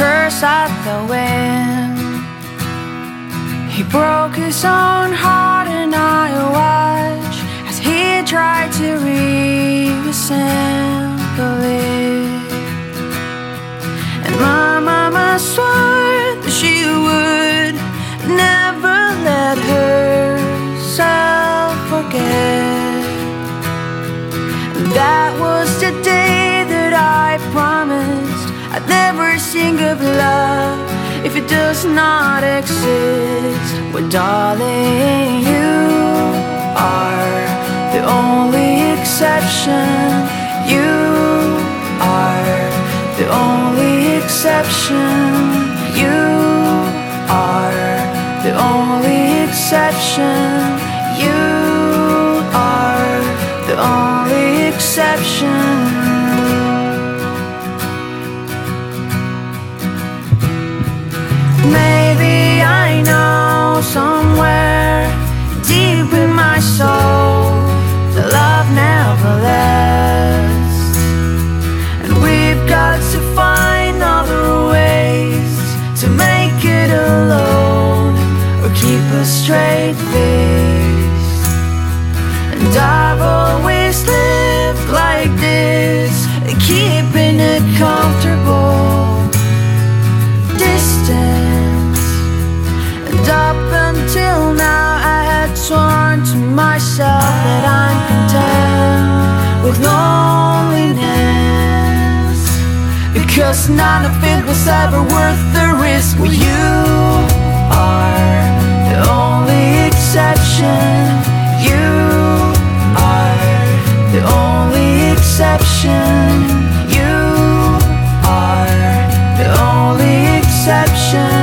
at the wind. He broke his own heart, and I watched as he tried to reassemble it. And my mama swore that she would never let herself forget. That was of love if it does not exist. Well, darling, you are the only exception. You are the only exception. You are the only exception. Face. And I've always lived like this, keeping it comfortable distance. And up until now, I had sworn to myself that I'm content with loneliness. Because none of it was ever worth the risk. Well, you are the only exception. You are the only exception. You are the only exception.